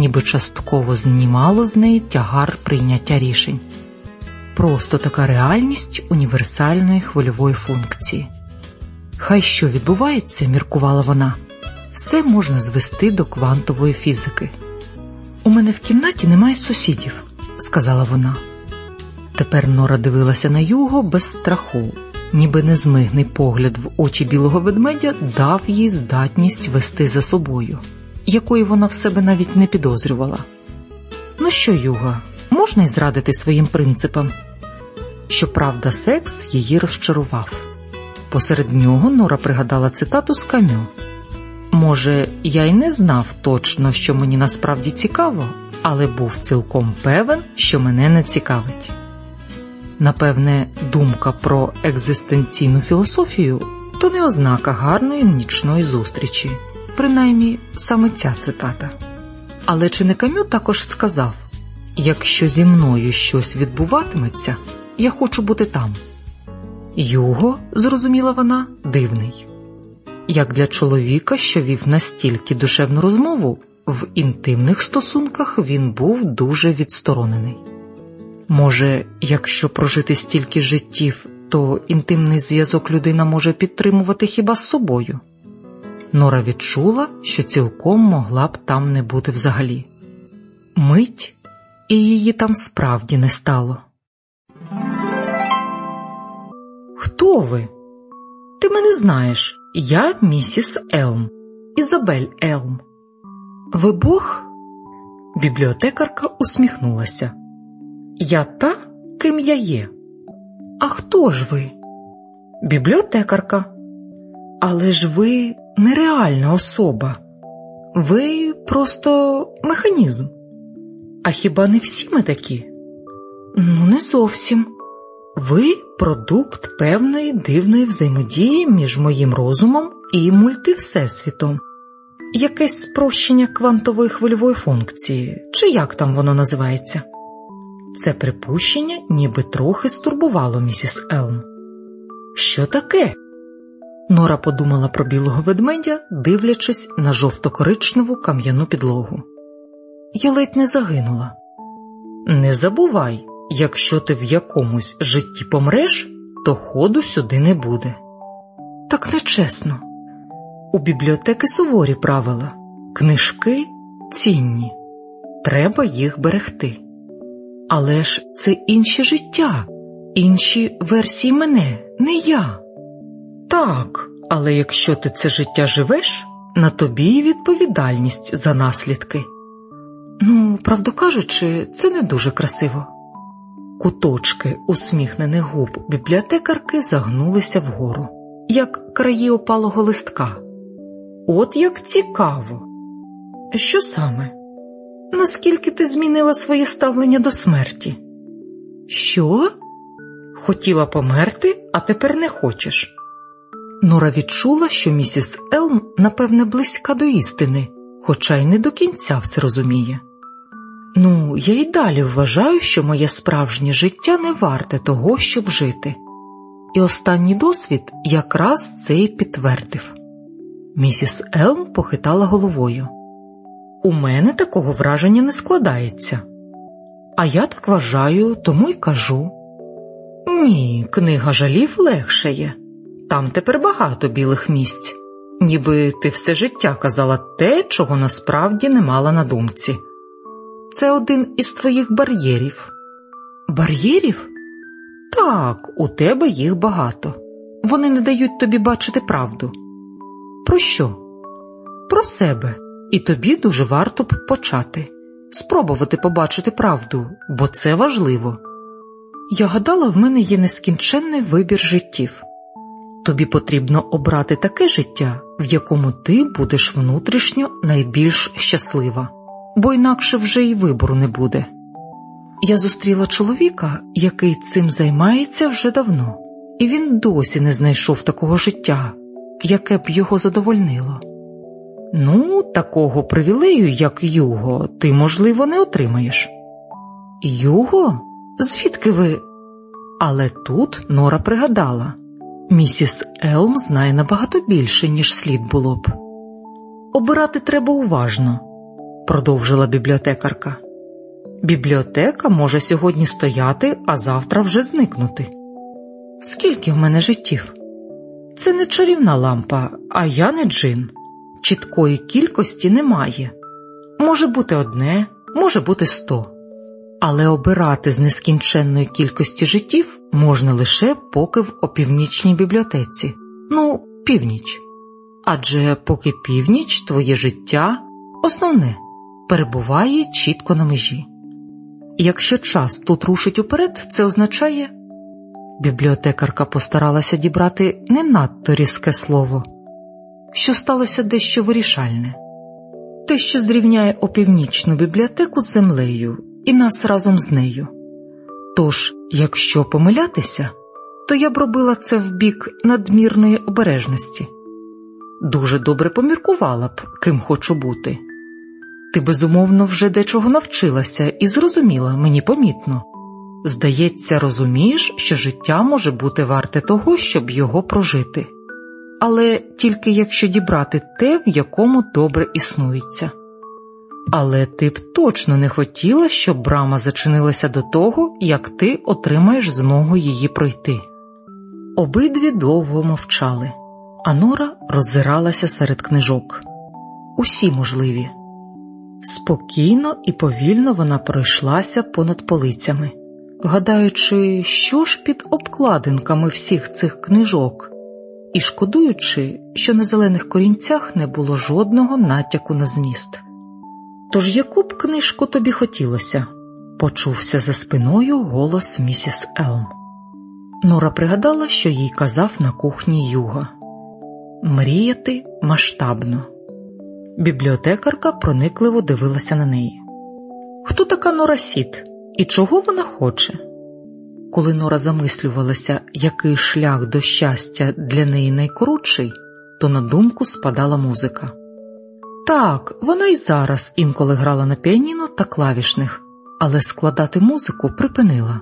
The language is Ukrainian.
ніби частково знімало з неї тягар прийняття рішень. Просто така реальність універсальної хвильової функції. Хай що відбувається, міркувала вона, все можна звести до квантової фізики. У мене в кімнаті немає сусідів, сказала вона. Тепер Нора дивилася на юго без страху, ніби незмигний погляд в очі білого ведмедя дав їй здатність вести за собою, якої вона в себе навіть не підозрювала. Ну що, Юга, можна й зрадити своїм принципам? Щоправда, секс її розчарував. Посеред нього Нора пригадала цитату з камю. Може, я й не знав точно, що мені насправді цікаво, але був цілком певен, що мене не цікавить. Напевне, думка про екзистенційну філософію то не ознака гарної нічної зустрічі, принаймні саме ця цитата. Але чи не Камю також сказав: якщо зі мною щось відбуватиметься, я хочу бути там. Юго, зрозуміла вона, дивний. Як для чоловіка, що вів настільки душевну розмову, в інтимних стосунках він був дуже відсторонений. Може, якщо прожити стільки життів, то інтимний зв'язок людина може підтримувати хіба з собою? Нора відчула, що цілком могла б там не бути взагалі. Мить, і її там справді не стало. Хто ви? Ти мене знаєш. Я місіс Елм, Ізабель Елм. Ви Бог? Бібліотекарка усміхнулася. Я та, ким я є. А хто ж ви? Бібліотекарка. Але ж ви нереальна особа. Ви просто механізм. А хіба не всі ми такі? Ну, не зовсім. Ви продукт певної дивної взаємодії між моїм розумом і мультивсесвітом, якесь спрощення квантової хвильової функції, чи як там воно називається? Це припущення ніби трохи стурбувало місіс Елм. Що таке? Нора подумала про білого ведмедя, дивлячись на жовто-коричневу кам'яну підлогу. Я ледь не загинула. Не забувай, якщо ти в якомусь житті помреш, то ходу сюди не буде. Так нечесно. У бібліотеки суворі правила, книжки цінні, треба їх берегти. Але ж це інші життя, інші версії мене, не я. Так, але якщо ти це життя живеш, на тобі і відповідальність за наслідки. Ну, правду кажучи, це не дуже красиво. Куточки усміхнених губ бібліотекарки загнулися вгору, як краї опалого листка. От як цікаво. Що саме? Наскільки ти змінила своє ставлення до смерті? Що? Хотіла померти, а тепер не хочеш. Нора відчула, що місіс Елм, напевне, близька до істини, хоча й не до кінця все розуміє. Ну, я й далі вважаю, що моє справжнє життя не варте того, щоб жити. І останній досвід якраз це й підтвердив. Місіс Елм похитала головою. У мене такого враження не складається. А я так вважаю, тому й кажу. Ні, книга жалів легшає. Там тепер багато білих місць, ніби ти все життя казала те, чого насправді не мала на думці. Це один із твоїх бар'єрів. Бар'єрів? Так, у тебе їх багато. Вони не дають тобі бачити правду. Про що? Про себе, і тобі дуже варто б почати, спробувати побачити правду, бо це важливо. Я гадала, в мене є нескінченний вибір життів. Тобі потрібно обрати таке життя, в якому ти будеш внутрішньо найбільш щаслива, бо інакше вже й вибору не буде. Я зустріла чоловіка, який цим займається вже давно, і він досі не знайшов такого життя, яке б його задовольнило. Ну, такого привілею, як Юго, ти, можливо, не отримаєш. Юго? Звідки ви? Але тут Нора пригадала місіс Елм знає набагато більше, ніж слід було б. Обирати треба уважно. продовжила бібліотекарка. Бібліотека може сьогодні стояти, а завтра вже зникнути. Скільки в мене життів? Це не чарівна лампа, а я не джин. Чіткої кількості немає. Може бути одне, може бути сто. Але обирати з нескінченної кількості життів можна лише поки в опівнічній бібліотеці. Ну, північ. Адже поки північ твоє життя, основне, перебуває чітко на межі. Якщо час тут рушить уперед, це означає. Бібліотекарка постаралася дібрати не надто різке слово, що сталося дещо вирішальне, те, що зрівняє опівнічну бібліотеку з землею і нас разом з нею. Тож, якщо помилятися, то я б робила це в бік надмірної обережності. Дуже добре поміркувала б, ким хочу бути. Ти безумовно вже дечого навчилася і зрозуміла мені помітно. Здається, розумієш, що життя може бути варте того, щоб його прожити, але тільки якщо дібрати те, в якому добре існується. Але ти б точно не хотіла, щоб брама зачинилася до того, як ти отримаєш змогу її пройти. Обидві довго мовчали, а Нора роззиралася серед книжок. Усі можливі. Спокійно і повільно вона пройшлася понад полицями, гадаючи, що ж під обкладинками всіх цих книжок, і шкодуючи, що на зелених корінцях не було жодного натяку на зміст. Тож яку б книжку тобі хотілося? почувся за спиною голос місіс Елм. Нора пригадала, що їй казав на кухні Юга мріяти масштабно. Бібліотекарка проникливо дивилася на неї. Хто така Нора Сіт і чого вона хоче? Коли Нора замислювалася, який шлях до щастя для неї найкоротший, то на думку спадала музика. Так, вона й зараз інколи грала на піаніно та клавішних, але складати музику припинила.